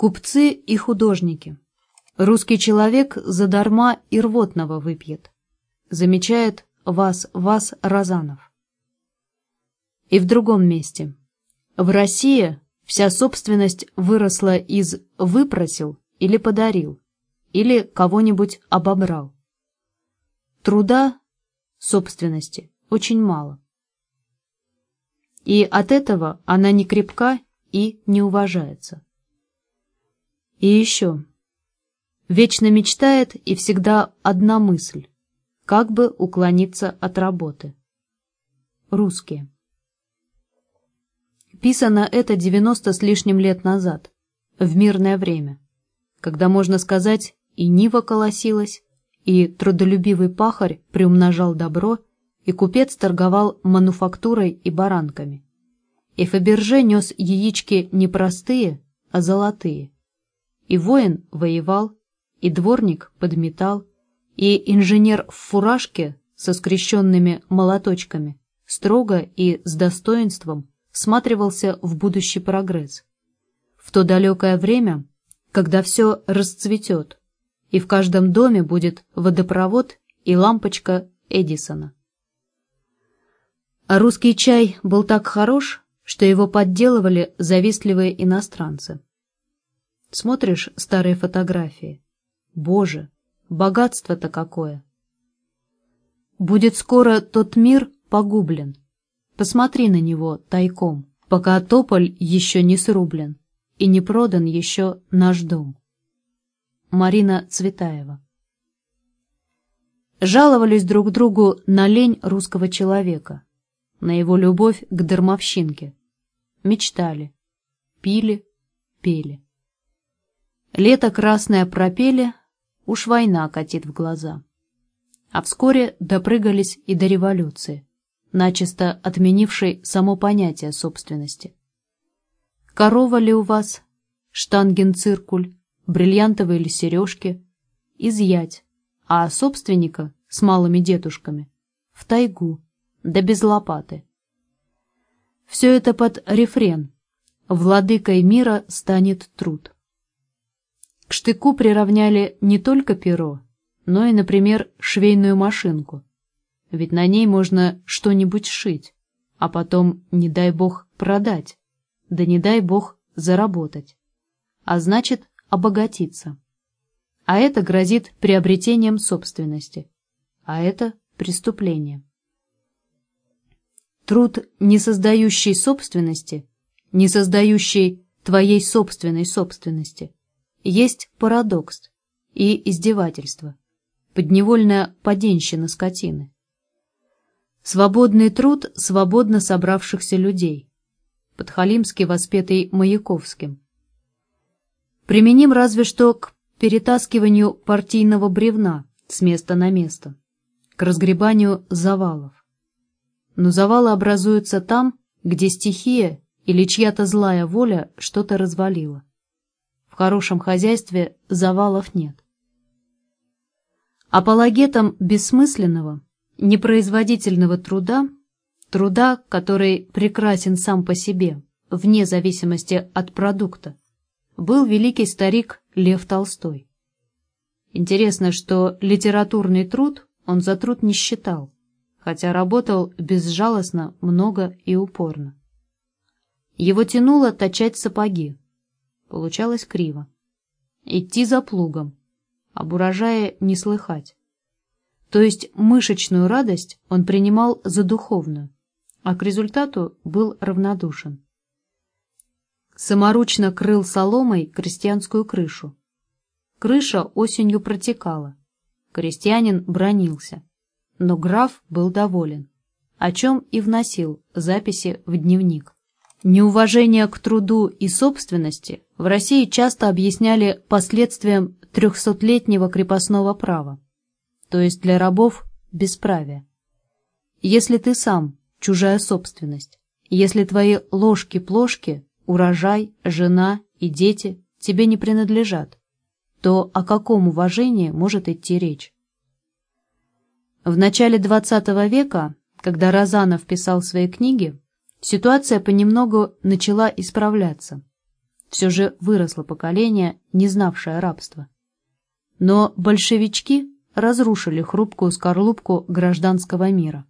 Купцы и художники. Русский человек задарма и рвотного выпьет. Замечает вас, вас, Розанов. И в другом месте. В России вся собственность выросла из «выпросил» или «подарил», или кого-нибудь обобрал. Труда, собственности, очень мало. И от этого она не крепка и не уважается. И еще. Вечно мечтает и всегда одна мысль. Как бы уклониться от работы. Русские. Писано это 90 с лишним лет назад, в мирное время, когда, можно сказать, и Нива колосилась, и трудолюбивый пахарь приумножал добро, и купец торговал мануфактурой и баранками. И Фаберже нес яички не простые, а золотые. И воин воевал, и дворник подметал, и инженер в фуражке со скрещенными молоточками строго и с достоинством всматривался в будущий прогресс. В то далекое время, когда все расцветет, и в каждом доме будет водопровод и лампочка Эдисона. А русский чай был так хорош, что его подделывали завистливые иностранцы. Смотришь старые фотографии. Боже, богатство-то какое! Будет скоро тот мир погублен. Посмотри на него тайком, пока тополь еще не срублен и не продан еще наш дом. Марина Цветаева Жаловались друг другу на лень русского человека, на его любовь к дармовщинке. Мечтали, пили, пели. Лето красное пропели, уж война катит в глаза. А вскоре допрыгались и до революции, начисто отменившей само понятие собственности. Корова ли у вас, штангенциркуль, бриллиантовые ли сережки, изъять, а собственника с малыми детушками в тайгу, да без лопаты. Все это под рефрен «Владыкой мира станет труд». К штыку приравняли не только перо, но и, например, швейную машинку. Ведь на ней можно что-нибудь сшить, а потом, не дай бог, продать, да не дай бог, заработать. А значит, обогатиться. А это грозит приобретением собственности. А это преступление. Труд, не создающий собственности, не создающий твоей собственной собственности – есть парадокс и издевательство, подневольная поденщина скотины. Свободный труд свободно собравшихся людей, подхалимски воспетый Маяковским. Применим разве что к перетаскиванию партийного бревна с места на место, к разгребанию завалов. Но завалы образуются там, где стихия или чья-то злая воля что-то развалила хорошем хозяйстве завалов нет. Апологетом бессмысленного, непроизводительного труда, труда, который прекрасен сам по себе, вне зависимости от продукта, был великий старик Лев Толстой. Интересно, что литературный труд он за труд не считал, хотя работал безжалостно, много и упорно. Его тянуло точать сапоги, Получалось криво. Идти за плугом, об урожае не слыхать. То есть мышечную радость он принимал за духовную, а к результату был равнодушен. Саморучно крыл соломой крестьянскую крышу. Крыша осенью протекала. Крестьянин бронился. Но граф был доволен, о чем и вносил записи в дневник. Неуважение к труду и собственности в России часто объясняли последствием трехсотлетнего крепостного права, то есть для рабов бесправие. Если ты сам – чужая собственность, если твои ложки-плошки, урожай, жена и дети тебе не принадлежат, то о каком уважении может идти речь? В начале XX века, когда Розанов писал свои книги, ситуация понемногу начала исправляться. все же выросло поколение, не знавшее рабства. Но большевички разрушили хрупкую скорлупку гражданского мира.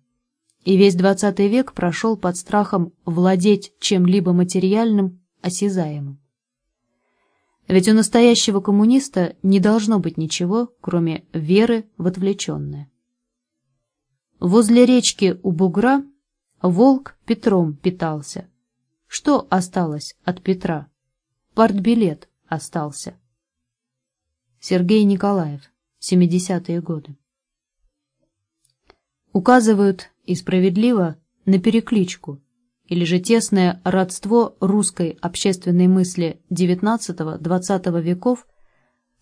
И весь XX век прошел под страхом владеть чем-либо материальным, осязаемым. Ведь у настоящего коммуниста не должно быть ничего, кроме веры в отвлеченное. Возле речки у бугра волк Петром питался. Что осталось от Петра? Партбилет остался. Сергей Николаев, 70-е годы. Указывают, и справедливо, на перекличку, или же тесное родство русской общественной мысли XIX-XX веков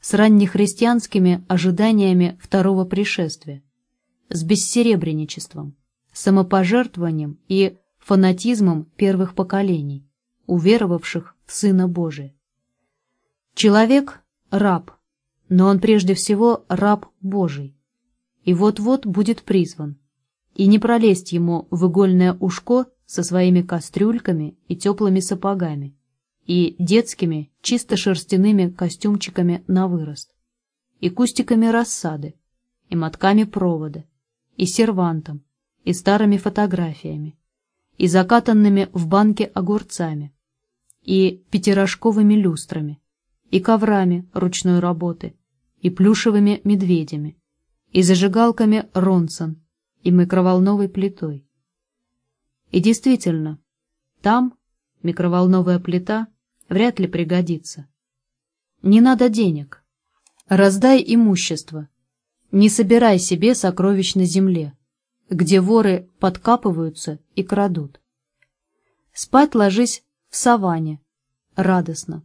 с раннехристианскими ожиданиями второго пришествия, с бессеребренничеством, самопожертвованием и фанатизмом первых поколений, уверовавших в Сына Божия. Человек – раб, но он прежде всего раб Божий, и вот-вот будет призван, и не пролезть ему в игольное ушко со своими кастрюльками и теплыми сапогами, и детскими чисто шерстяными костюмчиками на вырост, и кустиками рассады, и мотками провода, и сервантом, и старыми фотографиями, и закатанными в банке огурцами, и пятирожковыми люстрами, и коврами ручной работы, и плюшевыми медведями, и зажигалками Ронсон, и микроволновой плитой. И действительно, там микроволновая плита вряд ли пригодится. Не надо денег. Раздай имущество. Не собирай себе сокровищ на земле, где воры подкапываются и крадут. Спать ложись в саванне, радостно.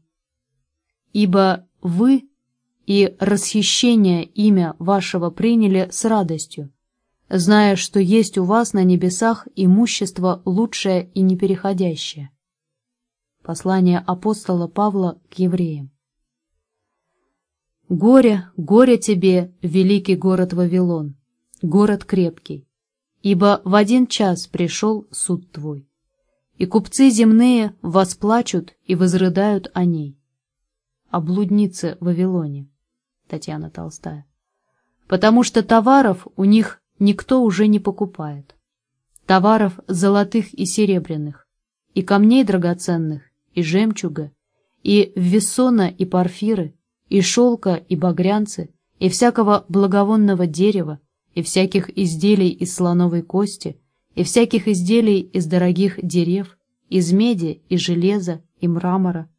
Ибо вы и расхищение имя вашего приняли с радостью, зная, что есть у вас на небесах имущество лучшее и непереходящее. Послание апостола Павла к евреям. Горе, горе тебе, великий город Вавилон, город крепкий, ибо в один час пришел суд твой, и купцы земные восплачут и возрыдают о ней. О блуднице Вавилоне. Татьяна Толстая. Потому что товаров у них никто уже не покупает. Товаров золотых и серебряных, и камней драгоценных, и жемчуга, и вессона и порфиры, и шелка и багрянцы, и всякого благовонного дерева, и всяких изделий из слоновой кости, и всяких изделий из дорогих дерев, из меди и железа и мрамора,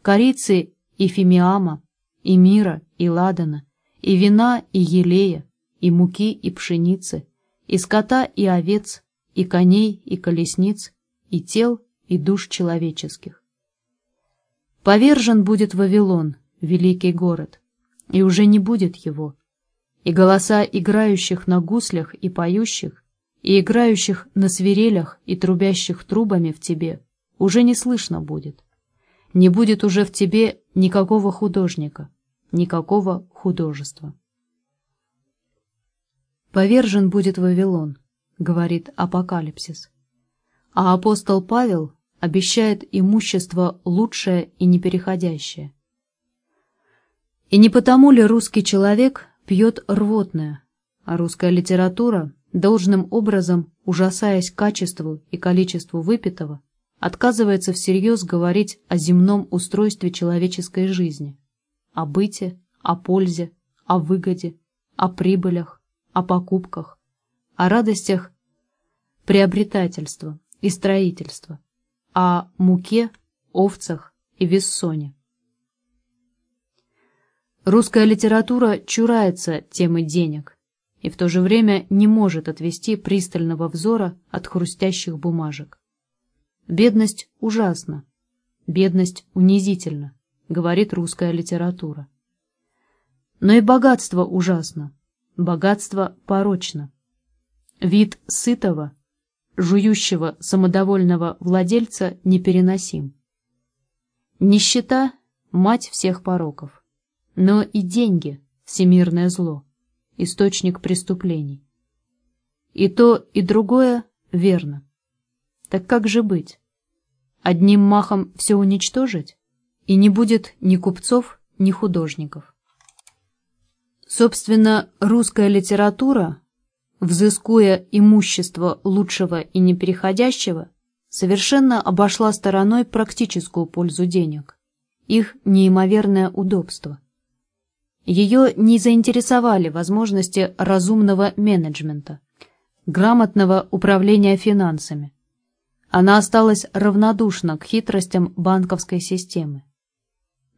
корицы и фимиама, и мира и ладана, и вина и елея, и муки и пшеницы, и скота и овец, и коней и колесниц, и тел и душ человеческих. Повержен будет Вавилон, великий город, и уже не будет его, и голоса играющих на гуслях и поющих, и играющих на свирелях и трубящих трубами в тебе уже не слышно будет. Не будет уже в тебе никакого художника, никакого художества. «Повержен будет Вавилон», — говорит Апокалипсис. А апостол Павел обещает имущество лучшее и непереходящее. И не потому ли русский человек пьет рвотное, а русская литература, должным образом ужасаясь качеству и количеству выпитого, отказывается всерьез говорить о земном устройстве человеческой жизни, о быте, о пользе, о выгоде, о прибылях, о покупках, о радостях приобретательства и строительства, о муке, овцах и вессоне. Русская литература чурается темы денег и в то же время не может отвести пристального взора от хрустящих бумажек. Бедность ужасна, бедность унизительна, говорит русская литература. Но и богатство ужасно, богатство порочно. Вид сытого, жующего самодовольного владельца непереносим. Нищета – мать всех пороков, но и деньги – всемирное зло, источник преступлений. И то, и другое верно. Так как же быть? Одним махом все уничтожить и не будет ни купцов, ни художников. Собственно, русская литература, взыскуя имущество лучшего и непереходящего, совершенно обошла стороной практическую пользу денег, их неимоверное удобство. Ее не заинтересовали возможности разумного менеджмента, грамотного управления финансами. Она осталась равнодушна к хитростям банковской системы.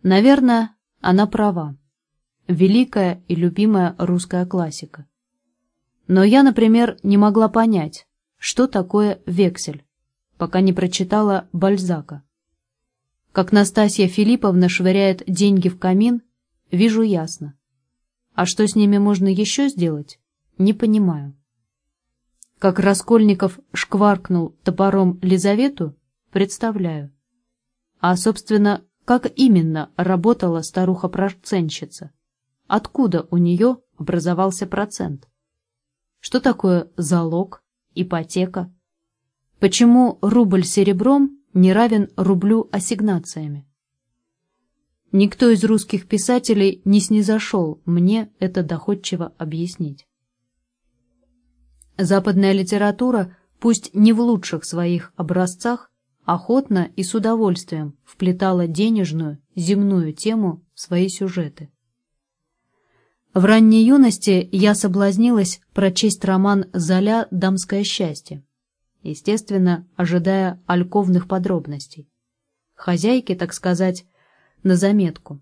Наверное, она права. Великая и любимая русская классика. Но я, например, не могла понять, что такое вексель, пока не прочитала Бальзака. Как Настасья Филипповна швыряет деньги в камин, вижу ясно. А что с ними можно еще сделать, не понимаю. Как Раскольников шкваркнул топором Лизавету, представляю. А, собственно, как именно работала старуха-процентщица? Откуда у нее образовался процент? Что такое залог, ипотека? Почему рубль серебром не равен рублю ассигнациями? Никто из русских писателей не снизошел мне это доходчиво объяснить. Западная литература, пусть не в лучших своих образцах, охотно и с удовольствием вплетала денежную, земную тему в свои сюжеты. В ранней юности я соблазнилась прочесть роман «Золя. Дамское счастье», естественно, ожидая альковных подробностей. Хозяйки, так сказать, на заметку.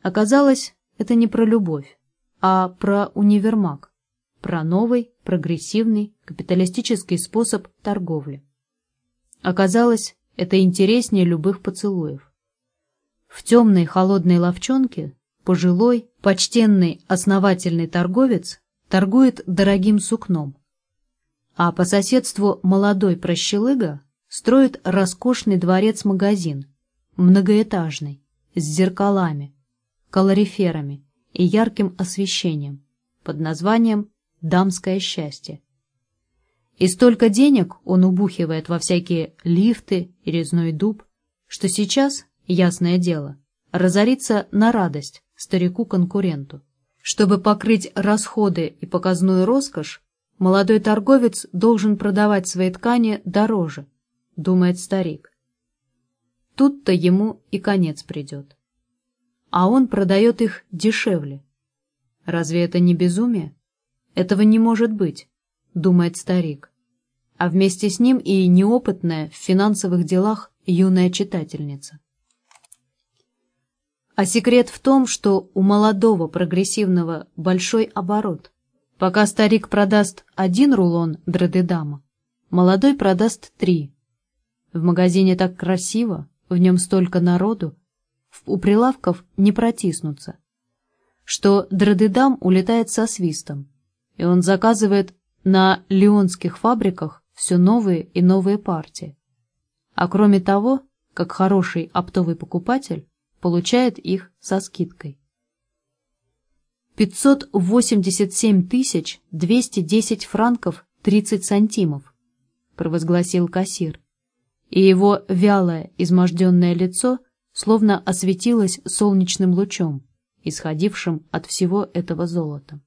Оказалось, это не про любовь, а про универмаг про новый, прогрессивный, капиталистический способ торговли. Оказалось, это интереснее любых поцелуев. В темной холодной ловчонке пожилой, почтенный, основательный торговец торгует дорогим сукном, а по соседству молодой прощелыга строит роскошный дворец-магазин, многоэтажный, с зеркалами, калориферами и ярким освещением, под названием дамское счастье. И столько денег он убухивает во всякие лифты и резной дуб, что сейчас, ясное дело, разорится на радость старику-конкуренту. Чтобы покрыть расходы и показную роскошь, молодой торговец должен продавать свои ткани дороже, думает старик. Тут-то ему и конец придет. А он продает их дешевле. Разве это не безумие? Этого не может быть, думает старик. А вместе с ним и неопытная в финансовых делах юная читательница. А секрет в том, что у молодого прогрессивного большой оборот. Пока старик продаст один рулон дредедама, молодой продаст три. В магазине так красиво, в нем столько народу, у прилавков не протиснуться, что дредедам улетает со свистом, и он заказывает на леонских фабриках все новые и новые партии. А кроме того, как хороший оптовый покупатель, получает их со скидкой. 587 тысяч 210 франков 30 сантимов, провозгласил кассир, и его вялое, изможденное лицо словно осветилось солнечным лучом, исходившим от всего этого золота.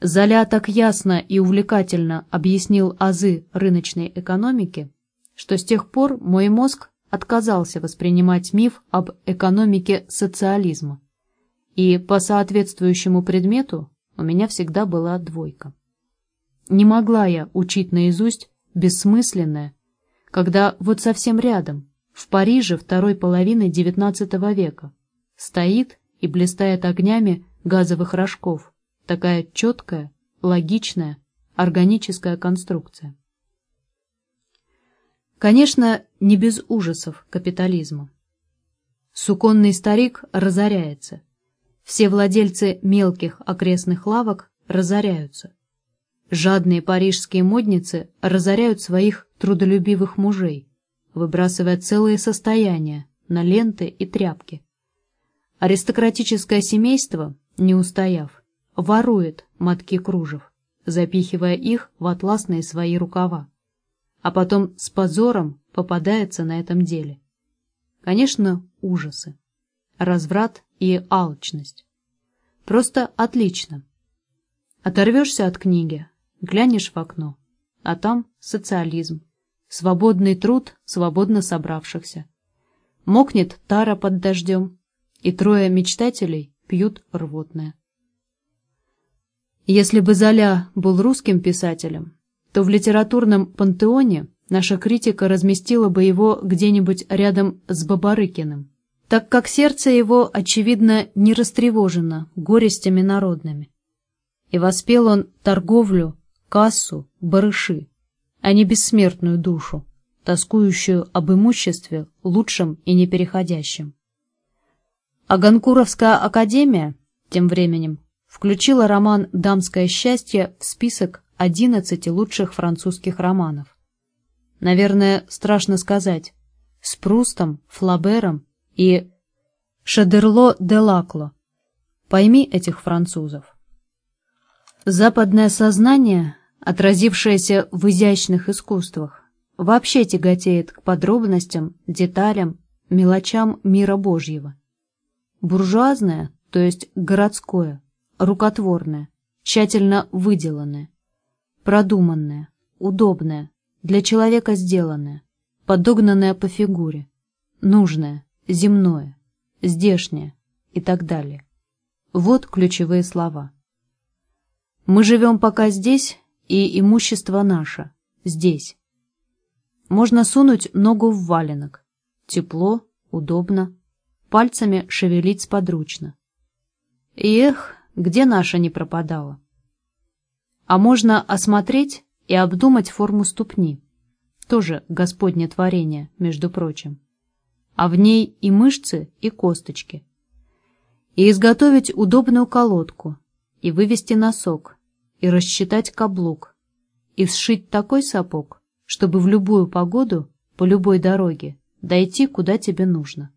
Золя так ясно и увлекательно объяснил азы рыночной экономики, что с тех пор мой мозг отказался воспринимать миф об экономике социализма, и по соответствующему предмету у меня всегда была двойка. Не могла я учить наизусть бессмысленное, когда вот совсем рядом, в Париже второй половины XIX века, стоит и блистает огнями газовых рожков Такая четкая, логичная, органическая конструкция. Конечно, не без ужасов капитализма. Суконный старик разоряется. Все владельцы мелких окрестных лавок разоряются. Жадные парижские модницы разоряют своих трудолюбивых мужей, выбрасывая целые состояния на ленты и тряпки. Аристократическое семейство, не устояв, ворует мотки кружев, запихивая их в атласные свои рукава, а потом с позором попадается на этом деле. Конечно, ужасы. Разврат и алчность. Просто отлично. Оторвешься от книги, глянешь в окно, а там социализм, свободный труд свободно собравшихся. Мокнет тара под дождем, и трое мечтателей пьют рвотное. Если бы Золя был русским писателем, то в литературном пантеоне наша критика разместила бы его где-нибудь рядом с Бабарыкиным, так как сердце его, очевидно, не растревожено горестями народными. И воспел он торговлю, кассу, барыши, а не бессмертную душу, тоскующую об имуществе лучшем и непереходящем. А Ганкуровская академия, тем временем, включила роман «Дамское счастье» в список 11 лучших французских романов. Наверное, страшно сказать, с Прустом, Флабером и Шадерло де Лакло. Пойми этих французов. Западное сознание, отразившееся в изящных искусствах, вообще тяготеет к подробностям, деталям, мелочам мира Божьего. Буржуазное, то есть городское, рукотворное, тщательно выделанное, продуманное, удобное, для человека сделанное, подогнанное по фигуре, нужное, земное, здешнее и так далее. Вот ключевые слова. Мы живем пока здесь, и имущество наше, здесь. Можно сунуть ногу в валенок. Тепло, удобно, пальцами шевелить сподручно. И эх, где наша не пропадала. А можно осмотреть и обдумать форму ступни. Тоже Господне творение, между прочим. А в ней и мышцы, и косточки. И изготовить удобную колодку, и вывести носок, и рассчитать каблук, и сшить такой сапог, чтобы в любую погоду, по любой дороге, дойти, куда тебе нужно.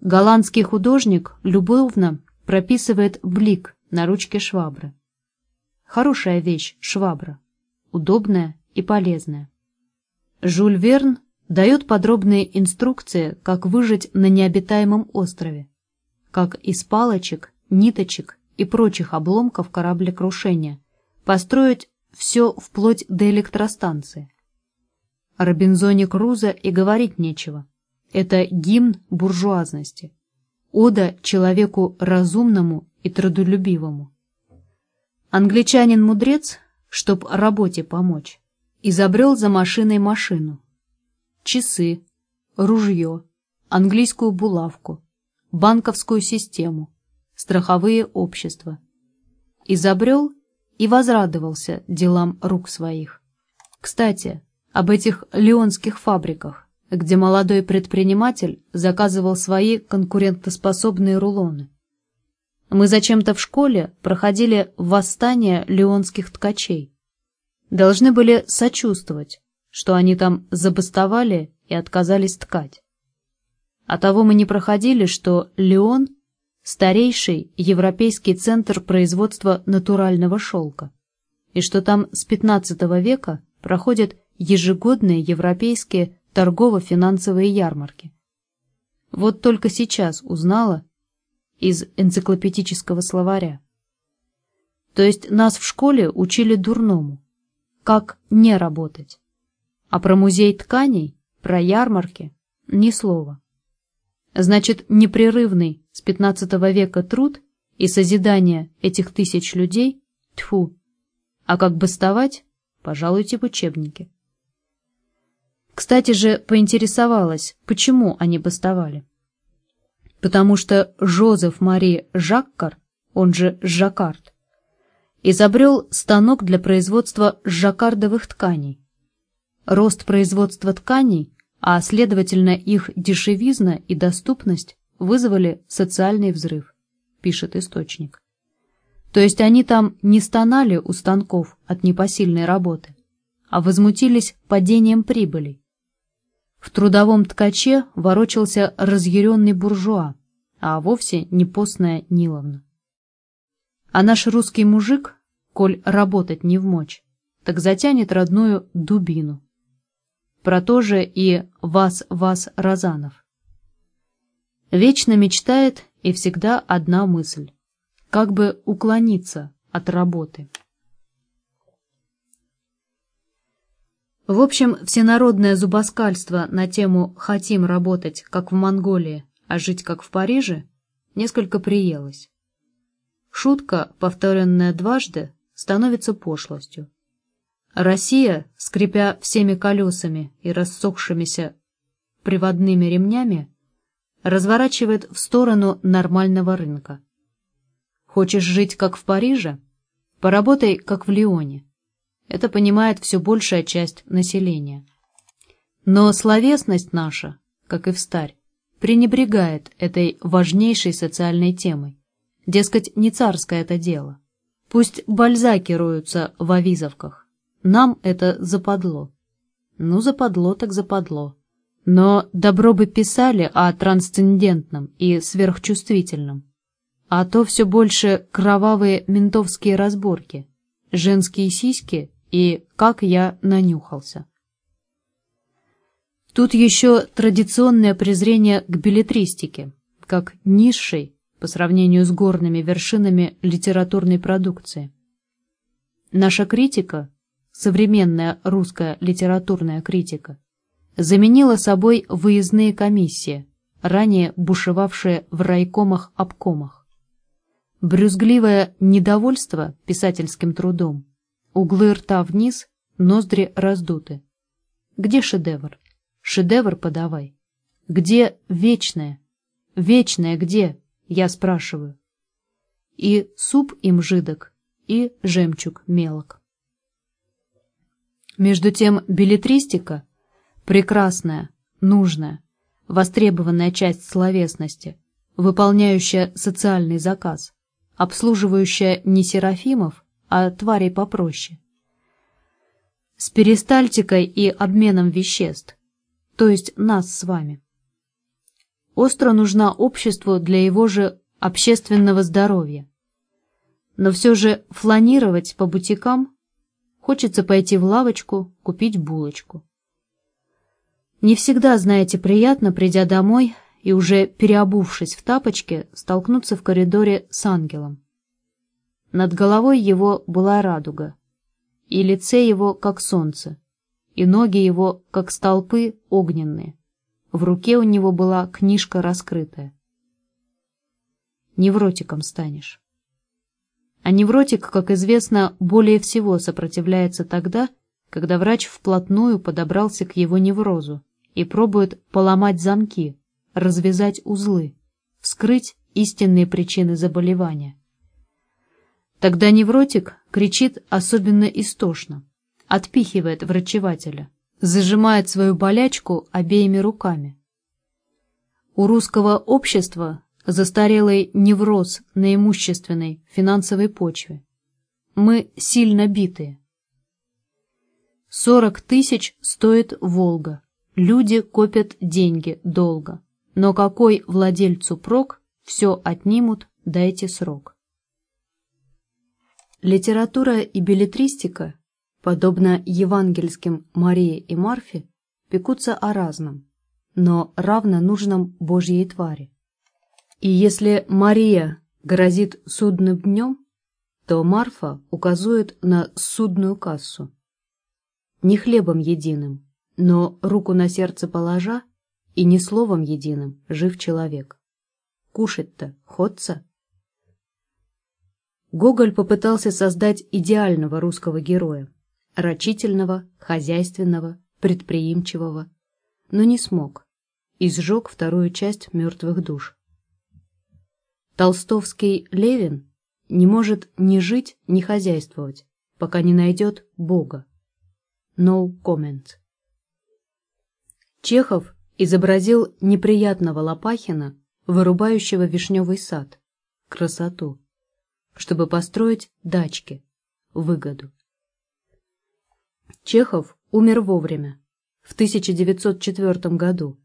Голландский художник любовно прописывает блик на ручке швабры. Хорошая вещь швабра, удобная и полезная. Жюль Верн дает подробные инструкции, как выжить на необитаемом острове, как из палочек, ниточек и прочих обломков кораблекрушения построить все вплоть до электростанции. О Робинзоне Крузо и говорить нечего. Это гимн буржуазности ода человеку разумному и трудолюбивому. Англичанин-мудрец, чтоб работе помочь, изобрел за машиной машину. Часы, ружье, английскую булавку, банковскую систему, страховые общества. Изобрел и возрадовался делам рук своих. Кстати, об этих леонских фабриках где молодой предприниматель заказывал свои конкурентоспособные рулоны. Мы зачем-то в школе проходили восстание леонских ткачей. Должны были сочувствовать, что они там забастовали и отказались ткать. А того мы не проходили, что Леон – старейший европейский центр производства натурального шелка, и что там с XV века проходят ежегодные европейские торгово-финансовые ярмарки. Вот только сейчас узнала из энциклопедического словаря. То есть нас в школе учили дурному, как не работать. А про музей тканей, про ярмарки ни слова. Значит, непрерывный с 15 века труд и созидание этих тысяч людей – тьфу. А как бастовать – пожалуйте в учебнике. Кстати же, поинтересовалась, почему они бастовали. Потому что Жозеф Мари Жаккар, он же Жаккард, изобрел станок для производства жаккардовых тканей. Рост производства тканей, а следовательно их дешевизна и доступность вызвали социальный взрыв, пишет источник. То есть они там не стонали у станков от непосильной работы, а возмутились падением прибылей, в трудовом ткаче ворочался разъяренный буржуа, а вовсе не постная Ниловна. А наш русский мужик, коль работать не в мочь, так затянет родную дубину. Про то же и «Вас-вас» Розанов. Вечно мечтает и всегда одна мысль – как бы уклониться от работы. В общем, всенародное зубоскальство на тему «хотим работать, как в Монголии, а жить, как в Париже» несколько приелось. Шутка, повторенная дважды, становится пошлостью. Россия, скрипя всеми колесами и рассохшимися приводными ремнями, разворачивает в сторону нормального рынка. Хочешь жить, как в Париже? Поработай, как в Лионе. Это понимает все большая часть населения. Но словесность наша, как и в старь, пренебрегает этой важнейшей социальной темой. Дескать, не царское это дело. Пусть бальзаки роются в авизовках. Нам это западло. Ну, западло так западло. Но добро бы писали о трансцендентном и сверхчувствительном. А то все больше кровавые ментовские разборки, женские сиськи и как я нанюхался. Тут еще традиционное презрение к билетристике, как низшей по сравнению с горными вершинами литературной продукции. Наша критика, современная русская литературная критика, заменила собой выездные комиссии, ранее бушевавшие в райкомах-обкомах. Брюзгливое недовольство писательским трудом, углы рта вниз, ноздри раздуты. Где шедевр? Шедевр подавай. Где вечное? Вечное где? Я спрашиваю. И суп им жидок, и жемчуг мелок. Между тем билетристика — прекрасная, нужная, востребованная часть словесности, выполняющая социальный заказ, обслуживающая не серафимов, а тварей попроще. С перистальтикой и обменом веществ, то есть нас с вами. Остро нужна обществу для его же общественного здоровья. Но все же фланировать по бутикам хочется пойти в лавочку, купить булочку. Не всегда, знаете, приятно, придя домой и уже переобувшись в тапочке, столкнуться в коридоре с ангелом. Над головой его была радуга, и лице его, как солнце, и ноги его, как столпы огненные. В руке у него была книжка раскрытая. Невротиком станешь. А невротик, как известно, более всего сопротивляется тогда, когда врач вплотную подобрался к его неврозу и пробует поломать замки, развязать узлы, вскрыть истинные причины заболевания. Тогда невротик кричит особенно истошно, отпихивает врачевателя, зажимает свою болячку обеими руками. У русского общества застарелый невроз на имущественной финансовой почве. Мы сильно битые. Сорок тысяч стоит «Волга». Люди копят деньги долго. Но какой владельцу прок, все отнимут, дайте срок. Литература и билетристика подобно евангельским Марии и Марфе, пекутся о разном, но равно нужном Божьей твари. И если Мария грозит судным днем, то Марфа указывает на судную кассу. Не хлебом единым, но руку на сердце положа, и не словом единым жив человек. Кушать-то ходца. Гоголь попытался создать идеального русского героя, рачительного, хозяйственного, предприимчивого, но не смог и сжег вторую часть «Мертвых душ». Толстовский Левин не может ни жить, ни хозяйствовать, пока не найдет Бога. No comment. Чехов изобразил неприятного Лопахина, вырубающего вишневый сад, красоту, чтобы построить дачки, выгоду. Чехов умер вовремя, в 1904 году,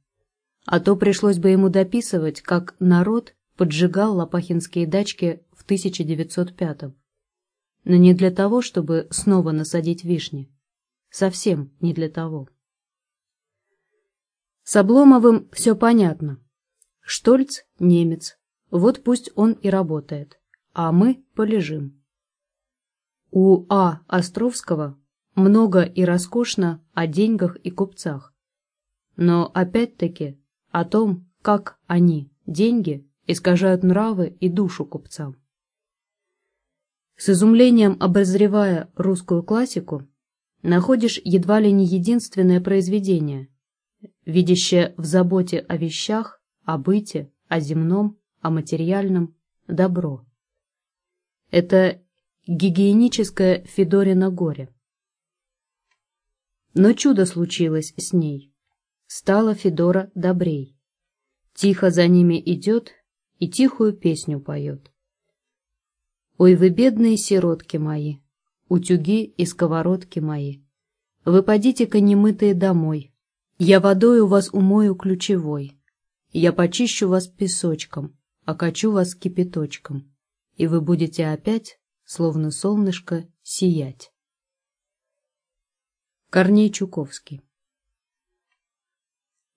а то пришлось бы ему дописывать, как народ поджигал лопахинские дачки в 1905 но не для того, чтобы снова насадить вишни. Совсем не для того. С Обломовым все понятно. Штольц — немец, вот пусть он и работает, а мы полежим. У А. Островского много и роскошно о деньгах и купцах. Но опять-таки о том, как они, деньги, искажают нравы и душу купцам. С изумлением обозревая русскую классику, находишь едва ли не единственное произведение, видящее в заботе о вещах, о быте, о земном, о материальном добро. Это гигиеническое Федорино горе. Но чудо случилось с ней. Стала Федора добрей. Тихо за ними идет и тихую песню поет. Ой, вы бедные сиротки мои, утюги и сковородки мои, вы подите-ка немытые домой, я водою вас умою ключевой, я почищу вас песочком, окачу вас кипяточком, и вы будете опять, словно солнышко, сиять. Корней Чуковский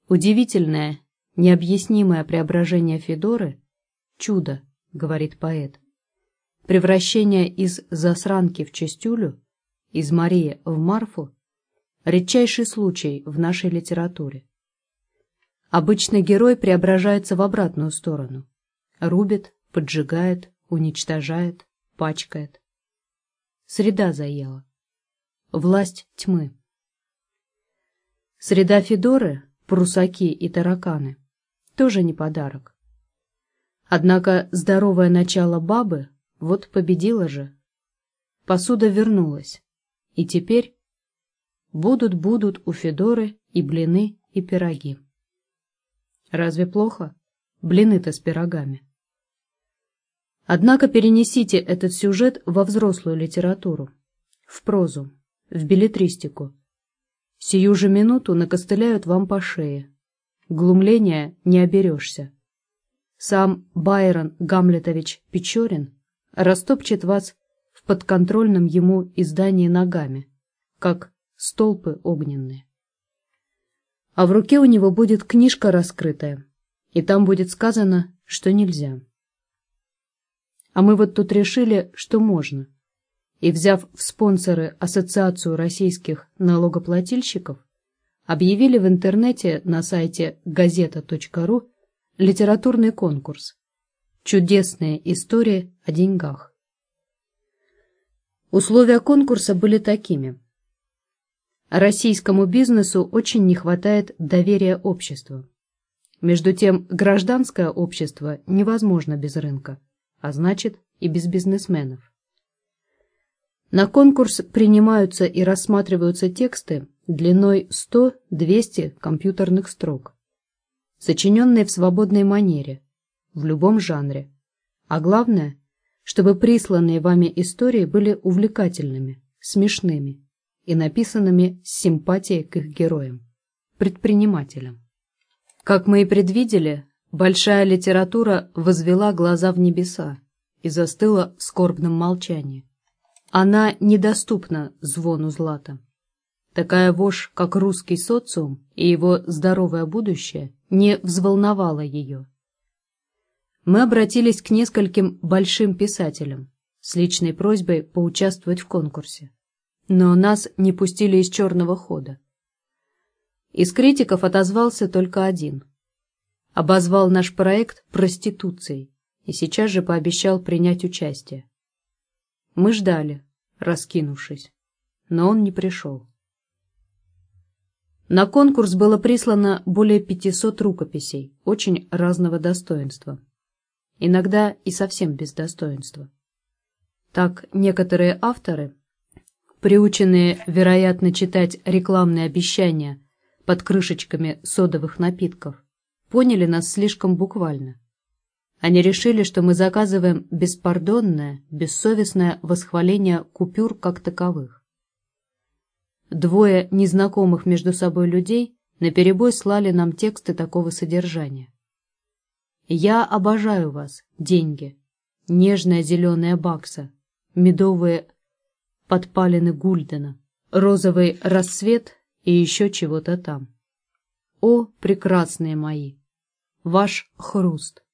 Удивительное, необъяснимое преображение Федоры — чудо, говорит поэт. Превращение из засранки в чистюлю, из Марии в Марфу — редчайший случай в нашей литературе. Обычно герой преображается в обратную сторону. Рубит, поджигает, уничтожает, пачкает. Среда заела. Власть тьмы. Среда Федоры, прусаки и тараканы тоже не подарок. Однако здоровое начало бабы вот победила же. Посуда вернулась. И теперь будут-будут у Федоры и блины, и пироги. Разве плохо? Блины-то с пирогами. Однако перенесите этот сюжет во взрослую литературу, в прозу, в билетристику. Сию же минуту накостыляют вам по шее. Глумления не оберешься. Сам Байрон Гамлетович Печорин растопчет вас в подконтрольном ему издании ногами, как столпы огненные. А в руке у него будет книжка раскрытая, и там будет сказано, что нельзя. А мы вот тут решили, что можно. И, взяв в спонсоры Ассоциацию российских налогоплательщиков, объявили в интернете на сайте газета.ру литературный конкурс Чудесные истории о деньгах. Условия конкурса были такими. Российскому бизнесу очень не хватает доверия обществу. Между тем, гражданское общество невозможно без рынка, а значит и без бизнесменов. На конкурс принимаются и рассматриваются тексты длиной 100-200 компьютерных строк, сочиненные в свободной манере, в любом жанре. А главное, чтобы присланные вами истории были увлекательными, смешными и написанными с симпатией к их героям, предпринимателям. Как мы и предвидели, большая литература возвела глаза в небеса и застыла в скорбном молчании. Она недоступна звону злата. Такая вошь, как русский социум и его здоровое будущее, не взволновала ее мы обратились к нескольким большим писателям с личной просьбой поучаствовать в конкурсе. Но нас не пустили из черного хода. Из критиков отозвался только один. Обозвал наш проект проституцией и сейчас же пообещал принять участие. Мы ждали, раскинувшись, но он не пришел. На конкурс было прислано более 500 рукописей, очень разного достоинства иногда и совсем без достоинства. Так некоторые авторы, приученные, вероятно, читать рекламные обещания под крышечками содовых напитков, поняли нас слишком буквально. Они решили, что мы заказываем беспардонное, бессовестное восхваление купюр как таковых. Двое незнакомых между собой людей наперебой слали нам тексты такого содержания. Я обожаю вас, деньги, нежная зеленая бакса, медовые подпалины Гульдена, розовый рассвет и еще чего-то там. «О, прекрасные мои! Ваш хруст!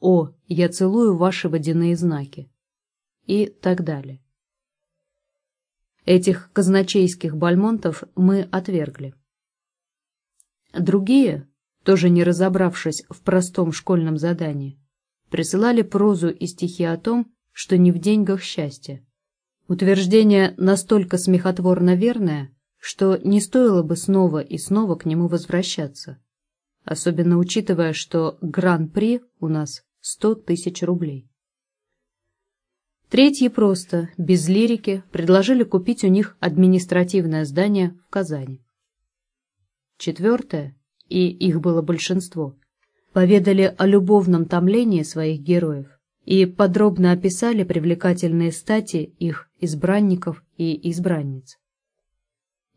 О, я целую ваши водяные знаки!» и так далее. Этих казначейских бальмонтов мы отвергли. Другие, тоже не разобравшись в простом школьном задании, присылали прозу и стихи о том, что не в деньгах счастье. Утверждение настолько смехотворно верное, что не стоило бы снова и снова к нему возвращаться, особенно учитывая, что гран-при у нас 100 тысяч рублей. Третьи просто, без лирики, предложили купить у них административное здание в Казани. Четвертое, и их было большинство, поведали о любовном томлении своих героев и подробно описали привлекательные стати их избранников и избранниц.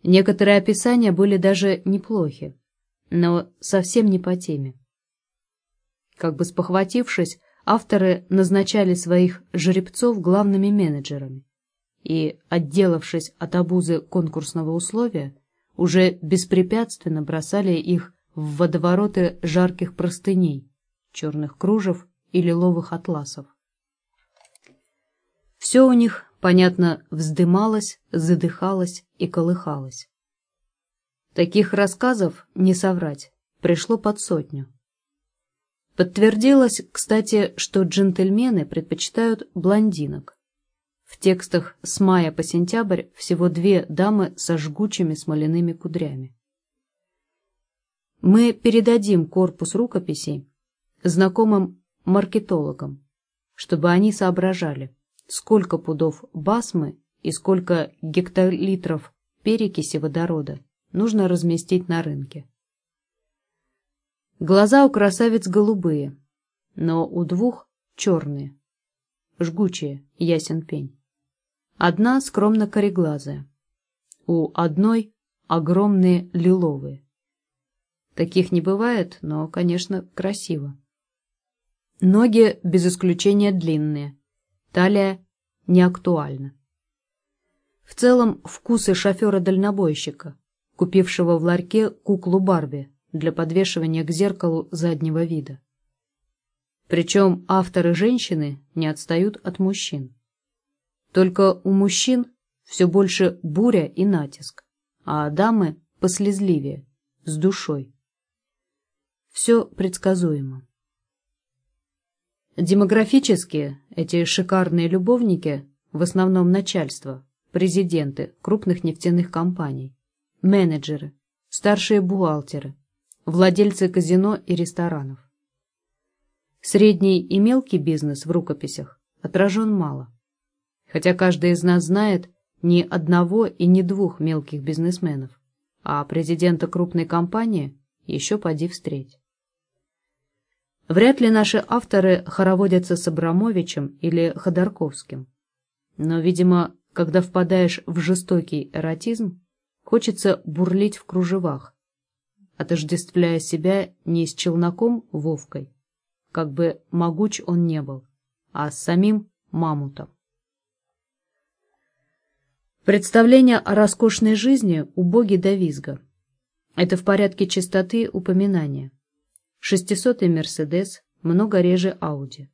Некоторые описания были даже неплохи, но совсем не по теме. Как бы спохватившись, авторы назначали своих жеребцов главными менеджерами и, отделавшись от обузы конкурсного условия, уже беспрепятственно бросали их в водовороты жарких простыней, черных кружев и лиловых атласов. Все у них, понятно, вздымалось, задыхалось и колыхалось. Таких рассказов, не соврать, пришло под сотню. Подтвердилось, кстати, что джентльмены предпочитают блондинок. В текстах с мая по сентябрь всего две дамы со жгучими смоляными кудрями. Мы передадим корпус рукописей знакомым маркетологам, чтобы они соображали, сколько пудов басмы и сколько гектолитров перекиси водорода нужно разместить на рынке. Глаза у красавиц голубые, но у двух черные, жгучие, ясен пень. Одна скромно кореглазая, у одной огромные лиловые. Таких не бывает, но, конечно, красиво. Ноги без исключения длинные, талия не актуальна. В целом вкусы шофера-дальнобойщика, купившего в ларьке куклу Барби, для подвешивания к зеркалу заднего вида. Причем авторы женщины не отстают от мужчин. Только у мужчин все больше буря и натиск, а дамы послезливее, с душой. Все предсказуемо. Демографически эти шикарные любовники в основном начальство, президенты крупных нефтяных компаний, менеджеры, старшие бухгалтеры, владельцы казино и ресторанов. Средний и мелкий бизнес в рукописях отражен мало, хотя каждый из нас знает ни одного и ни двух мелких бизнесменов, а президента крупной компании еще поди встреть. Вряд ли наши авторы хороводятся с Абрамовичем или Ходорковским, но, видимо, когда впадаешь в жестокий эротизм, хочется бурлить в кружевах, отождествляя себя не с челноком Вовкой, как бы могуч он не был, а с самим Мамутом. Представление о роскошной жизни убоги до визга. Это в порядке чистоты упоминания. Шестисотый Мерседес, много реже Ауди.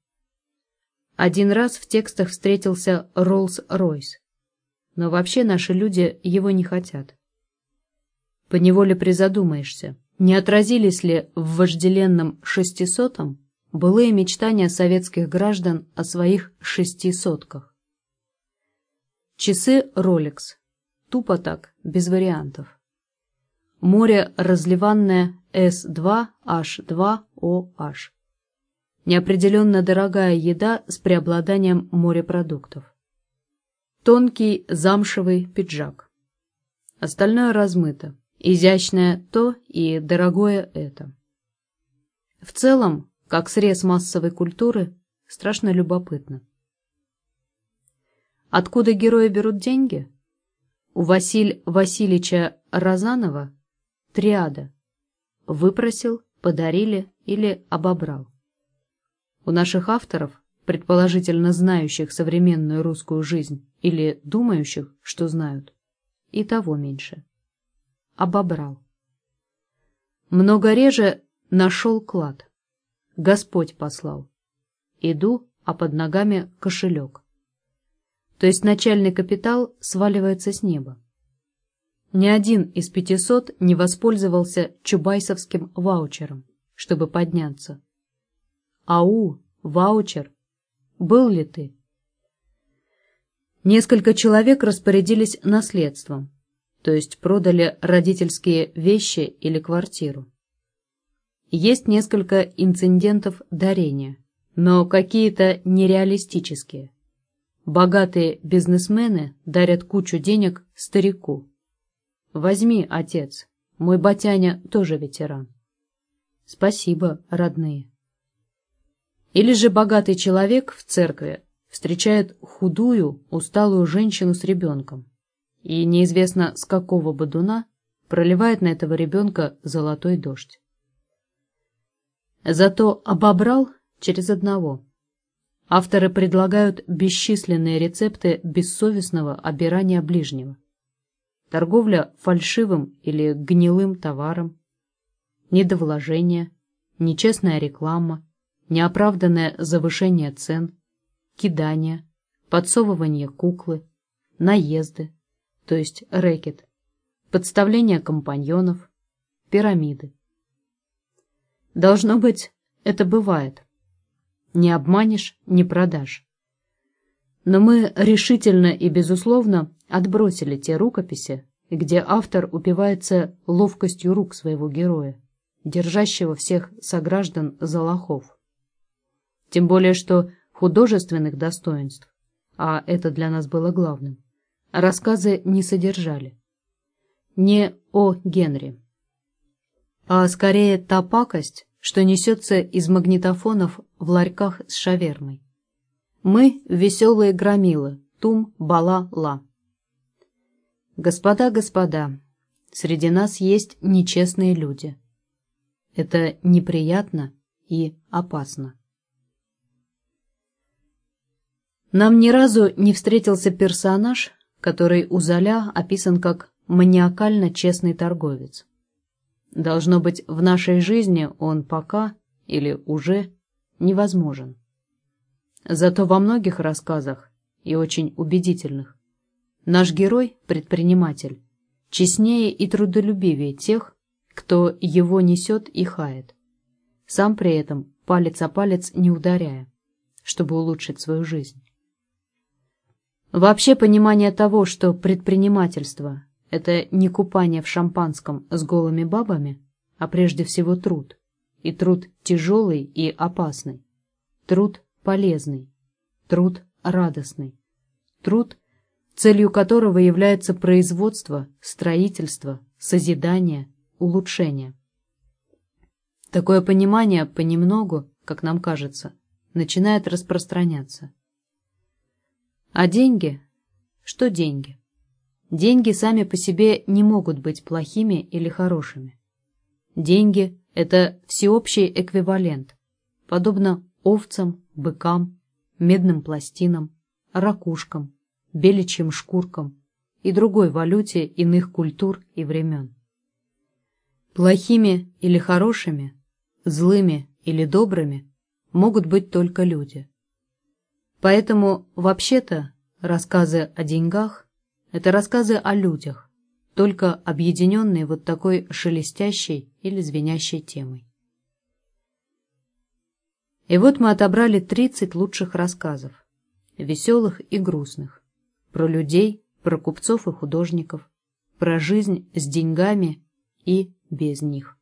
Один раз в текстах встретился Роллс-Ройс, но вообще наши люди его не хотят. Поневоле призадумаешься, не отразились ли в вожделенном шестисотом былые мечтания советских граждан о своих шестисотках. Часы Rolex. Тупо так, без вариантов. Море разливанное S2H2OH. Неопределенно дорогая еда с преобладанием морепродуктов. Тонкий замшевый пиджак. Остальное размыто. Изящное то и дорогое это. В целом, как срез массовой культуры, страшно любопытно. Откуда герои берут деньги? У Василь Васильевича Розанова триада. Выпросил, подарили или обобрал. У наших авторов, предположительно знающих современную русскую жизнь или думающих, что знают, и того меньше обобрал. Много реже нашел клад. Господь послал. Иду, а под ногами кошелек. То есть начальный капитал сваливается с неба. Ни один из пятисот не воспользовался чубайсовским ваучером, чтобы подняться. Ау, ваучер, был ли ты? Несколько человек распорядились наследством, то есть продали родительские вещи или квартиру. Есть несколько инцидентов дарения, но какие-то нереалистические. Богатые бизнесмены дарят кучу денег старику. Возьми, отец, мой батяня тоже ветеран. Спасибо, родные. Или же богатый человек в церкви встречает худую, усталую женщину с ребенком и неизвестно с какого бодуна проливает на этого ребенка золотой дождь. Зато обобрал через одного. Авторы предлагают бесчисленные рецепты бессовестного обирания ближнего. Торговля фальшивым или гнилым товаром, недовложение, нечестная реклама, неоправданное завышение цен, кидание, подсовывание куклы, наезды, то есть рэкет, подставление компаньонов, пирамиды. Должно быть, это бывает. Не обманешь, не продашь. Но мы решительно и безусловно отбросили те рукописи, где автор упивается ловкостью рук своего героя, держащего всех сограждан за лохов. Тем более, что художественных достоинств, а это для нас было главным, рассказы не содержали. Не о Генри, а скорее та пакость, что несется из магнитофонов в ларьках с шавермой. Мы — веселые громилы, тум-бала-ла. Господа, господа, среди нас есть нечестные люди. Это неприятно и опасно. Нам ни разу не встретился персонаж, который у Золя описан как маниакально честный торговец. Должно быть, в нашей жизни он пока или уже невозможен. Зато во многих рассказах, и очень убедительных, наш герой, предприниматель, честнее и трудолюбивее тех, кто его несет и хает, сам при этом палец о палец не ударяя, чтобы улучшить свою жизнь. Вообще понимание того, что предпринимательство это не купание в шампанском с голыми бабами, а прежде всего труд. И труд тяжелый и опасный. Труд полезный. Труд радостный. Труд, целью которого является производство, строительство, созидание, улучшение. Такое понимание понемногу, как нам кажется, начинает распространяться. А деньги? Что деньги? Деньги сами по себе не могут быть плохими или хорошими. Деньги – это всеобщий эквивалент, подобно овцам, быкам, медным пластинам, ракушкам, беличьим шкуркам и другой валюте иных культур и времен. Плохими или хорошими, злыми или добрыми могут быть только люди. Поэтому, вообще-то, рассказы о деньгах это рассказы о людях, только объединенные вот такой шелестящей или звенящей темой. И вот мы отобрали 30 лучших рассказов, веселых и грустных, про людей, про купцов и художников, про жизнь с деньгами и без них.